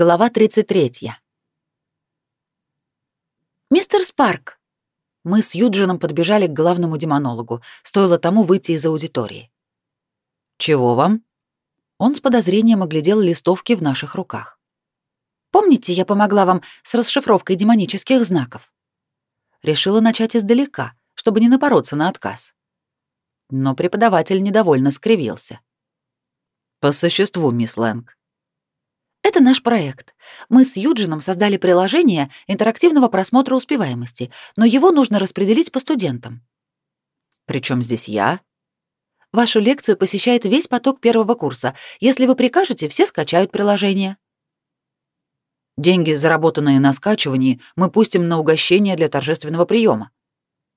Глава 33. «Мистер Спарк!» Мы с Юджином подбежали к главному демонологу, стоило тому выйти из аудитории. «Чего вам?» Он с подозрением оглядел листовки в наших руках. «Помните, я помогла вам с расшифровкой демонических знаков?» Решила начать издалека, чтобы не напороться на отказ. Но преподаватель недовольно скривился. «По существу, мисс Лэнг, это наш проект. Мы с Юджином создали приложение интерактивного просмотра успеваемости, но его нужно распределить по студентам. Причем здесь я? Вашу лекцию посещает весь поток первого курса. Если вы прикажете, все скачают приложение. Деньги, заработанные на скачивании, мы пустим на угощение для торжественного приема.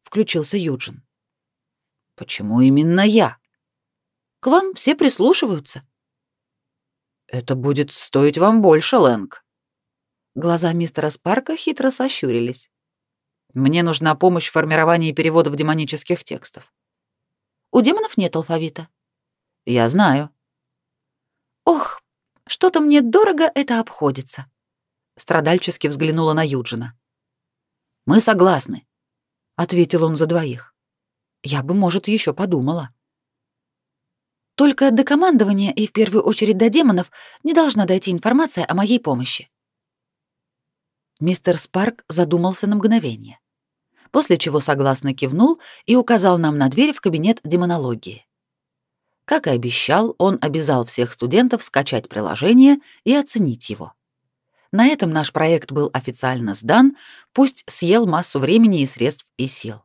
Включился Юджин. Почему именно я? К вам все прислушиваются. Это будет стоить вам больше, Лэнг. Глаза мистера Спарка хитро сощурились. Мне нужна помощь в формировании переводов демонических текстов. У демонов нет алфавита. Я знаю. Ох, что-то мне дорого это обходится. Страдальчески взглянула на Юджина. Мы согласны, ответил он за двоих. Я бы, может, еще подумала. Только до командования и в первую очередь до демонов не должна дойти информация о моей помощи. Мистер Спарк задумался на мгновение, после чего согласно кивнул и указал нам на дверь в кабинет демонологии. Как и обещал, он обязал всех студентов скачать приложение и оценить его. На этом наш проект был официально сдан, пусть съел массу времени и средств и сил.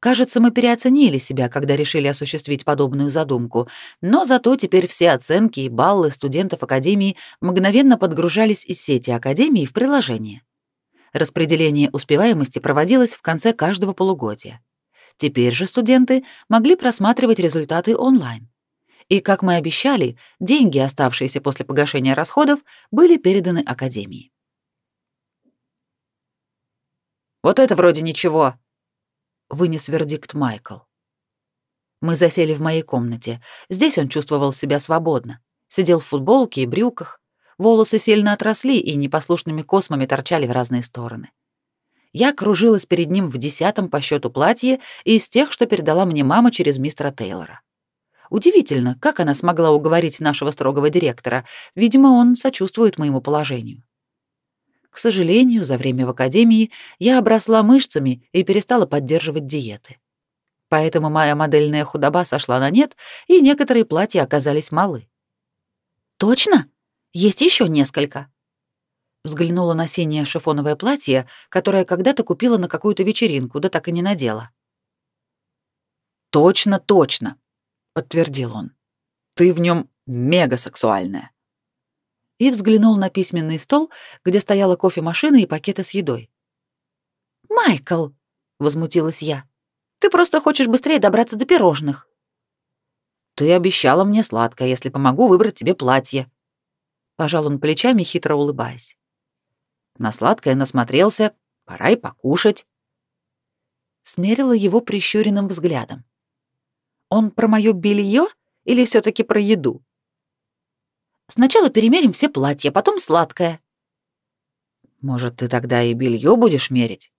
Кажется, мы переоценили себя, когда решили осуществить подобную задумку, но зато теперь все оценки и баллы студентов Академии мгновенно подгружались из сети Академии в приложение. Распределение успеваемости проводилось в конце каждого полугодия. Теперь же студенты могли просматривать результаты онлайн. И, как мы обещали, деньги, оставшиеся после погашения расходов, были переданы Академии. «Вот это вроде ничего», вынес вердикт Майкл. Мы засели в моей комнате. Здесь он чувствовал себя свободно. Сидел в футболке и брюках. Волосы сильно отросли и непослушными космами торчали в разные стороны. Я кружилась перед ним в десятом по счету платье из тех, что передала мне мама через мистера Тейлора. Удивительно, как она смогла уговорить нашего строгого директора. Видимо, он сочувствует моему положению. К сожалению, за время в академии я обросла мышцами и перестала поддерживать диеты. Поэтому моя модельная худоба сошла на нет, и некоторые платья оказались малы. Точно? Есть еще несколько. Взглянула на синее шифоновое платье, которое когда-то купила на какую-то вечеринку, да так и не надела. Точно, точно, подтвердил он. Ты в нем мега сексуальная и взглянул на письменный стол, где стояла кофемашина и пакеты с едой. «Майкл!» — возмутилась я. «Ты просто хочешь быстрее добраться до пирожных». «Ты обещала мне сладкое, если помогу выбрать тебе платье». Пожал он плечами, хитро улыбаясь. На сладкое насмотрелся, пора и покушать. Смерила его прищуренным взглядом. Он про моё белье или все таки про еду? Сначала перемерим все платья, потом сладкое. Может, ты тогда и белье будешь мерить?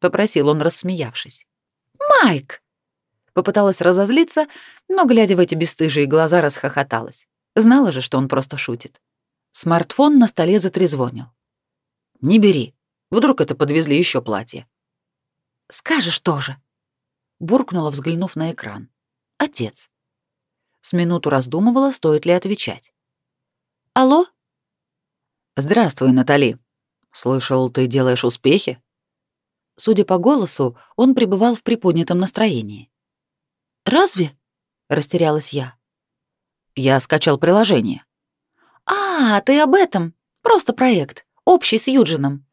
попросил он, рассмеявшись. Майк попыталась разозлиться, но глядя в эти бесстыжие глаза, расхохоталась. Знала же, что он просто шутит. Смартфон на столе затрезвонил. Не бери. Вдруг это подвезли еще платье. Скажешь тоже. Буркнула, взглянув на экран. Отец. С минуту раздумывала, стоит ли отвечать. Алло? Здравствуй, Натали. Слышал, ты делаешь успехи? Судя по голосу, он пребывал в приподнятом настроении. Разве? растерялась я. Я скачал приложение. А, ты об этом? Просто проект, общий с Юджином.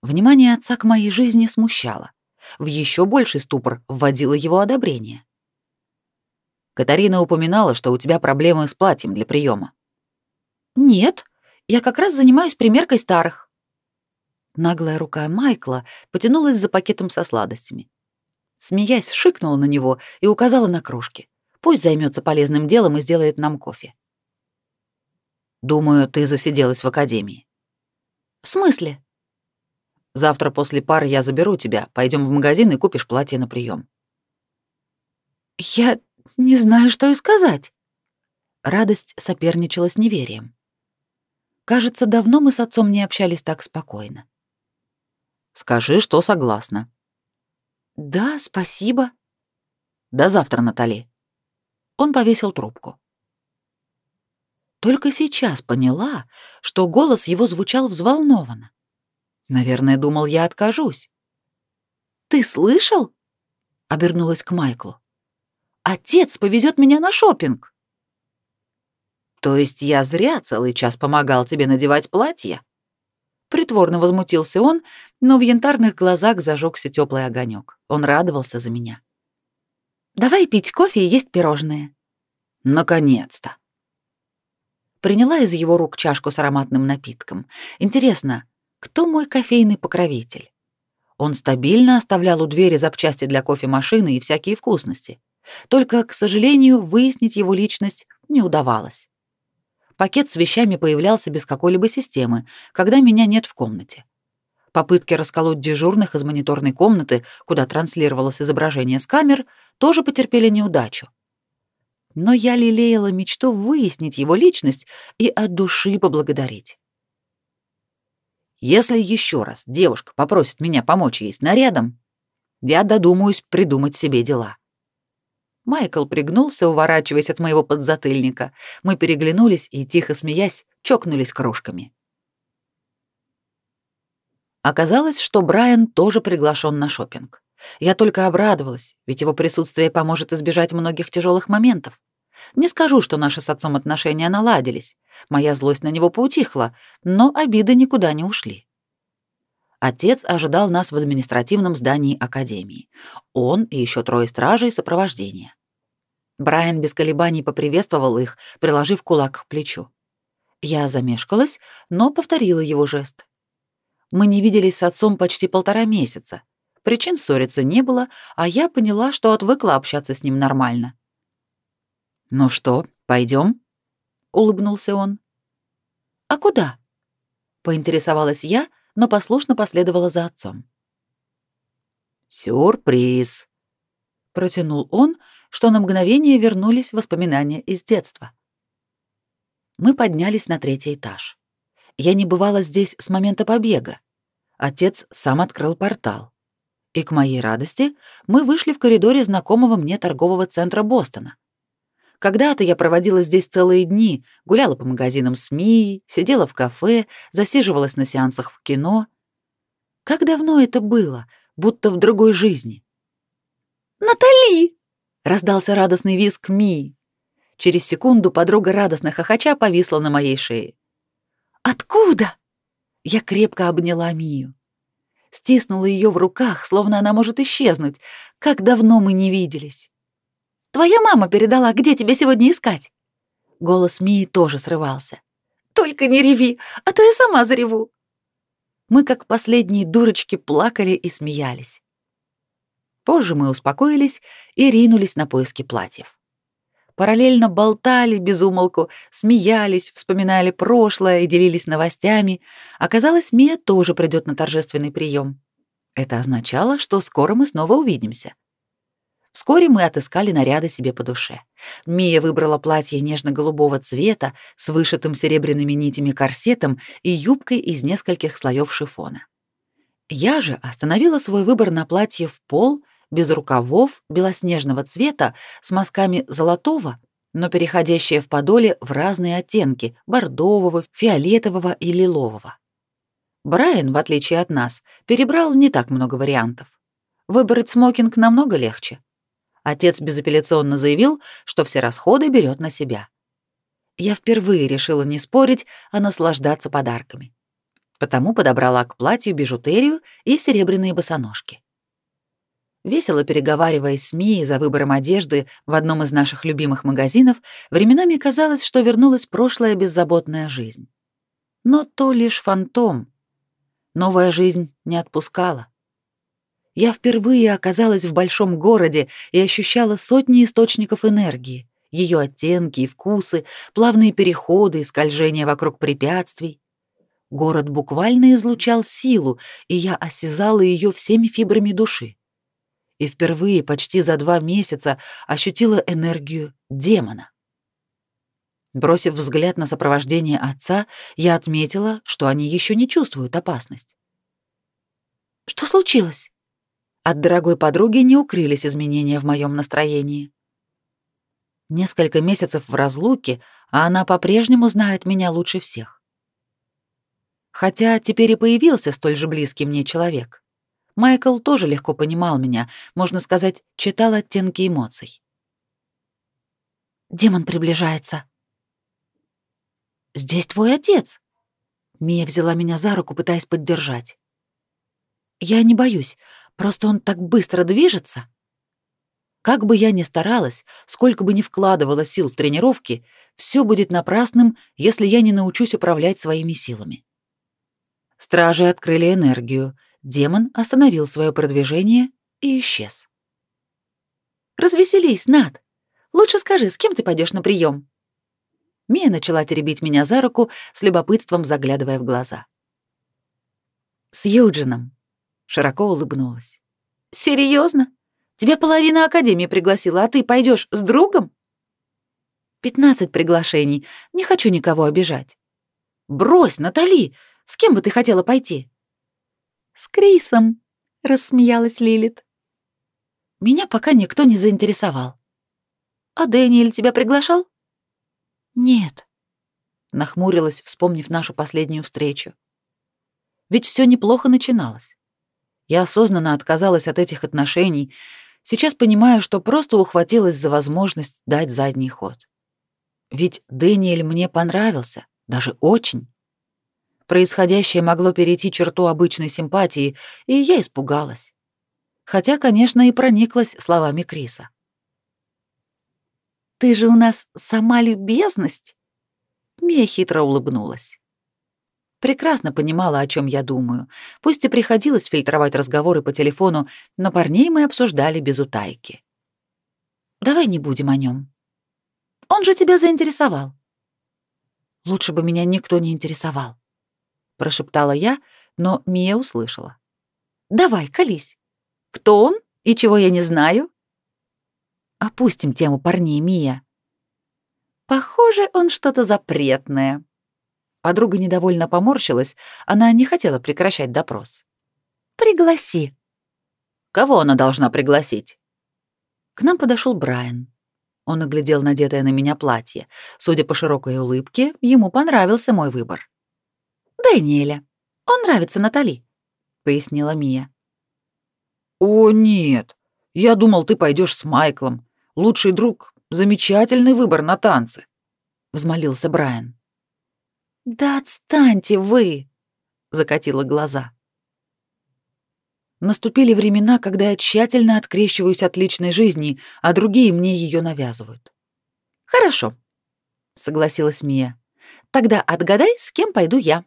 Внимание отца к моей жизни смущало. В еще больший ступор вводило его одобрение. Катарина упоминала, что у тебя проблемы с платьем для приема. «Нет, я как раз занимаюсь примеркой старых». Наглая рука Майкла потянулась за пакетом со сладостями. Смеясь, шикнула на него и указала на кружки. Пусть займется полезным делом и сделает нам кофе. Думаю, ты засиделась в академии. В смысле? Завтра после пары я заберу тебя, пойдем в магазин и купишь платье на прием. Я не знаю, что и сказать. Радость соперничала с неверием. Кажется, давно мы с отцом не общались так спокойно. Скажи, что согласна. Да, спасибо. До завтра, Натали. Он повесил трубку. Только сейчас поняла, что голос его звучал взволнованно. Наверное, думал, я откажусь. Ты слышал? обернулась к Майклу. Отец повезет меня на шопинг. То есть я зря целый час помогал тебе надевать платье? Притворно возмутился он, но в янтарных глазах зажегся теплый огонек. Он радовался за меня. Давай пить кофе и есть пирожные. Наконец-то. Приняла из его рук чашку с ароматным напитком. Интересно, кто мой кофейный покровитель? Он стабильно оставлял у двери запчасти для кофемашины и всякие вкусности. Только, к сожалению, выяснить его личность не удавалось. Пакет с вещами появлялся без какой-либо системы, когда меня нет в комнате. Попытки расколоть дежурных из мониторной комнаты, куда транслировалось изображение с камер, тоже потерпели неудачу. Но я лелеяла мечту выяснить его личность и от души поблагодарить. Если еще раз девушка попросит меня помочь ей с нарядом, я додумаюсь придумать себе дела. Майкл пригнулся, уворачиваясь от моего подзатыльника. Мы переглянулись и, тихо смеясь, чокнулись кружками. Оказалось, что Брайан тоже приглашен на шопинг. Я только обрадовалась, ведь его присутствие поможет избежать многих тяжелых моментов. Не скажу, что наши с отцом отношения наладились. Моя злость на него поутихла, но обиды никуда не ушли. Отец ожидал нас в административном здании академии. Он и еще трое стражей сопровождения. Брайан без колебаний поприветствовал их, приложив кулак к плечу. Я замешкалась, но повторила его жест. Мы не виделись с отцом почти полтора месяца. Причин ссориться не было, а я поняла, что отвыкла общаться с ним нормально. «Ну что, пойдем? улыбнулся он. «А куда?» — поинтересовалась я, но послушно последовала за отцом. «Сюрприз!» — протянул он, что на мгновение вернулись воспоминания из детства. Мы поднялись на третий этаж. Я не бывала здесь с момента побега. Отец сам открыл портал. И к моей радости мы вышли в коридоре знакомого мне торгового центра Бостона. Когда-то я проводила здесь целые дни, гуляла по магазинам СМИ, сидела в кафе, засиживалась на сеансах в кино. Как давно это было, будто в другой жизни. «Натали!» Раздался радостный визг Ми. Через секунду подруга радостно хохоча повисла на моей шее. «Откуда?» Я крепко обняла Мию. Стиснула ее в руках, словно она может исчезнуть. Как давно мы не виделись. «Твоя мама передала, где тебя сегодня искать?» Голос Мии тоже срывался. «Только не реви, а то я сама зареву». Мы, как последние дурочки, плакали и смеялись. Позже мы успокоились и ринулись на поиски платьев. Параллельно болтали без умолку, смеялись, вспоминали прошлое и делились новостями. Оказалось, Мия тоже придет на торжественный прием. Это означало, что скоро мы снова увидимся. Вскоре мы отыскали наряды себе по душе. Мия выбрала платье нежно-голубого цвета с вышитым серебряными нитями корсетом и юбкой из нескольких слоев шифона. Я же остановила свой выбор на платье в пол без рукавов, белоснежного цвета, с мазками золотого, но переходящее в подоле в разные оттенки — бордового, фиолетового и лилового. Брайан, в отличие от нас, перебрал не так много вариантов. Выбрать смокинг намного легче. Отец безапелляционно заявил, что все расходы берет на себя. Я впервые решила не спорить, а наслаждаться подарками. Потому подобрала к платью бижутерию и серебряные босоножки. Весело переговариваясь с Мией за выбором одежды в одном из наших любимых магазинов, временами казалось, что вернулась прошлая беззаботная жизнь. Но то лишь фантом. Новая жизнь не отпускала. Я впервые оказалась в большом городе и ощущала сотни источников энергии ее оттенки и вкусы, плавные переходы и скольжения вокруг препятствий. Город буквально излучал силу, и я осязала ее всеми фибрами души. И впервые почти за два месяца ощутила энергию демона. Бросив взгляд на сопровождение отца, я отметила, что они еще не чувствуют опасность. «Что случилось?» От дорогой подруги не укрылись изменения в моем настроении. Несколько месяцев в разлуке, а она по-прежнему знает меня лучше всех. Хотя теперь и появился столь же близкий мне человек. Майкл тоже легко понимал меня, можно сказать, читал оттенки эмоций. «Демон приближается», «Здесь твой отец!» Мия взяла меня за руку, пытаясь поддержать. «Я не боюсь, просто он так быстро движется». Как бы я ни старалась, сколько бы ни вкладывала сил в тренировки, все будет напрасным, если я не научусь управлять своими силами. Стражи открыли энергию, демон остановил свое продвижение и исчез. «Развеселись, Над. Лучше скажи, с кем ты пойдешь на прием? Мия начала теребить меня за руку, с любопытством заглядывая в глаза. «С Юджином», — широко улыбнулась. «Серьезно? Тебя половина Академии пригласила, а ты пойдешь с другом?» «Пятнадцать приглашений. Не хочу никого обижать». «Брось, Натали! С кем бы ты хотела пойти?» «С Крисом», — рассмеялась Лилит. «Меня пока никто не заинтересовал». «А Дэниэль тебя приглашал?» «Нет», — нахмурилась, вспомнив нашу последнюю встречу. «Ведь все неплохо начиналось. Я осознанно отказалась от этих отношений, сейчас понимаю, что просто ухватилась за возможность дать задний ход. Ведь Дэниэль мне понравился, даже очень. Происходящее могло перейти черту обычной симпатии, и я испугалась. Хотя, конечно, и прониклась словами Криса. Ты же у нас сама любезность. Мия хитро улыбнулась. Прекрасно понимала, о чем я думаю. Пусть и приходилось фильтровать разговоры по телефону, но парней мы обсуждали без утайки. Давай не будем о нем. Он же тебя заинтересовал. Лучше бы меня никто не интересовал, прошептала я, но Мия услышала. Давай, колись. Кто он и чего я не знаю? Опустим тему парней, Мия. Похоже, он что-то запретное. Подруга недовольно поморщилась, она не хотела прекращать допрос. Пригласи. Кого она должна пригласить? К нам подошел Брайан. Он оглядел надетое на меня платье. Судя по широкой улыбке, ему понравился мой выбор. Дэниеля. Он нравится Натали, пояснила Мия. О, нет. Я думал, ты пойдешь с Майклом. Лучший друг — замечательный выбор на танцы», — взмолился Брайан. «Да отстаньте вы!» — закатила глаза. Наступили времена, когда я тщательно открещиваюсь от личной жизни, а другие мне ее навязывают. «Хорошо», — согласилась Мия. «Тогда отгадай, с кем пойду я».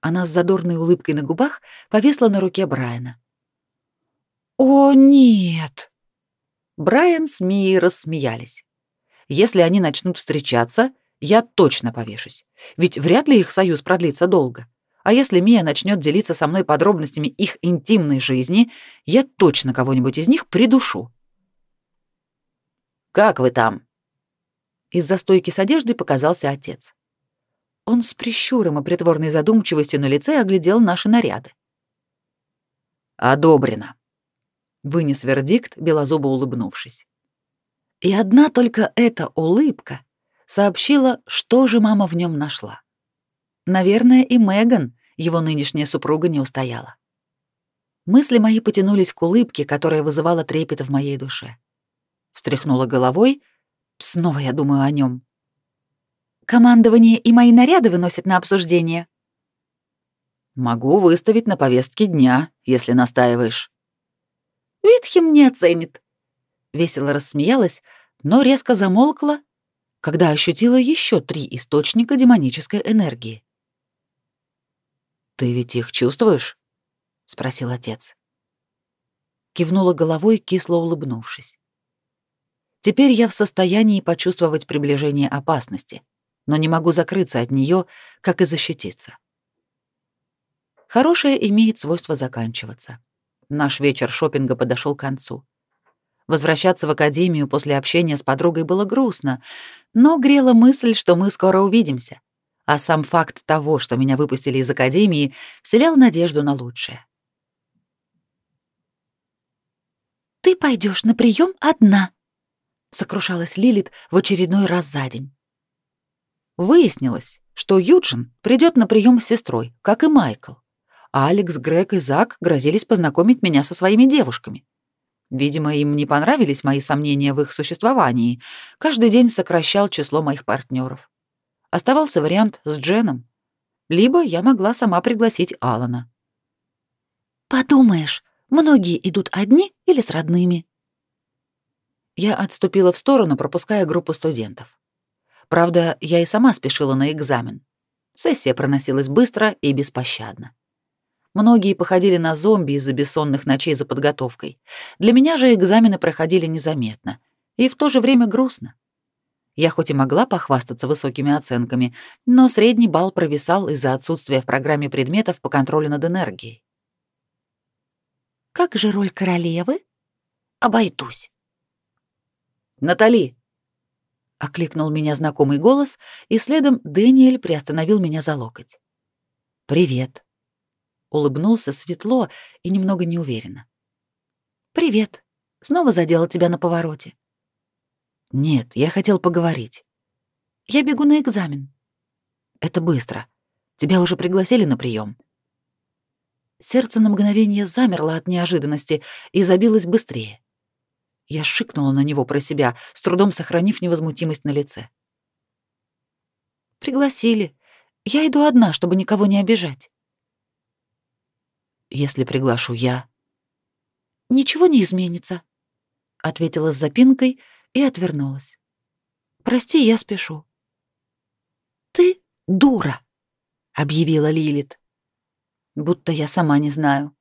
Она с задорной улыбкой на губах повесла на руке Брайана. «О, нет!» Брайан с Мией рассмеялись. Если они начнут встречаться, я точно повешусь. Ведь вряд ли их союз продлится долго. А если Мия начнет делиться со мной подробностями их интимной жизни, я точно кого-нибудь из них придушу. «Как вы там?» Из-за стойки с одеждой показался отец. Он с прищуром и притворной задумчивостью на лице оглядел наши наряды. «Одобрено», вынес вердикт, белозубо улыбнувшись. И одна только эта улыбка сообщила, что же мама в нем нашла. Наверное, и Меган, его нынешняя супруга, не устояла. Мысли мои потянулись к улыбке, которая вызывала трепет в моей душе. Встряхнула головой, снова я думаю о нем. Командование и мои наряды выносят на обсуждение. Могу выставить на повестке дня, если настаиваешь. Витхем не оценит. Весело рассмеялась, но резко замолкла, когда ощутила еще три источника демонической энергии. «Ты ведь их чувствуешь?» — спросил отец. Кивнула головой, кисло улыбнувшись. Теперь я в состоянии почувствовать приближение опасности, но не могу закрыться от нее, как и защититься. Хорошее имеет свойство заканчиваться. Наш вечер шопинга подошел к концу. Возвращаться в академию после общения с подругой было грустно, но грела мысль, что мы скоро увидимся. А сам факт того, что меня выпустили из академии, вселял надежду на лучшее. «Ты пойдешь на прием одна», — сокрушалась Лилит в очередной раз за день. Выяснилось, что Юджин придет на прием с сестрой, как и Майкл. А Алекс, Грег и Зак грозились познакомить меня со своими девушками. Видимо, им не понравились мои сомнения в их существовании. Каждый день сокращал число моих партнеров. Оставался вариант с Дженом. Либо я могла сама пригласить Алана. «Подумаешь, многие идут одни или с родными?» Я отступила в сторону, пропуская группу студентов. Правда, я и сама спешила на экзамен. Сессия проносилась быстро и беспощадно. Многие походили на зомби из-за бессонных ночей за подготовкой. Для меня же экзамены проходили незаметно и в то же время грустно. Я хоть и могла похвастаться высокими оценками, но средний балл провисал из-за отсутствия в программе предметов по контролю над энергией. «Как же роль королевы?» «Обойдусь». «Натали!» — окликнул меня знакомый голос, и следом Дэниэль приостановил меня за локоть. «Привет», улыбнулся светло и немного неуверенно. Привет. Снова задела тебя на повороте. Нет, я хотел поговорить. Я бегу на экзамен. Это быстро. Тебя уже пригласили на прием. Сердце на мгновение замерло от неожиданности и забилось быстрее. Я шикнула на него про себя, с трудом сохранив невозмутимость на лице. Пригласили. Я иду одна, чтобы никого не обижать если приглашу я?» «Ничего не изменится», — ответила с запинкой и отвернулась. «Прости, я спешу». «Ты дура», — объявила Лилит. «Будто я сама не знаю».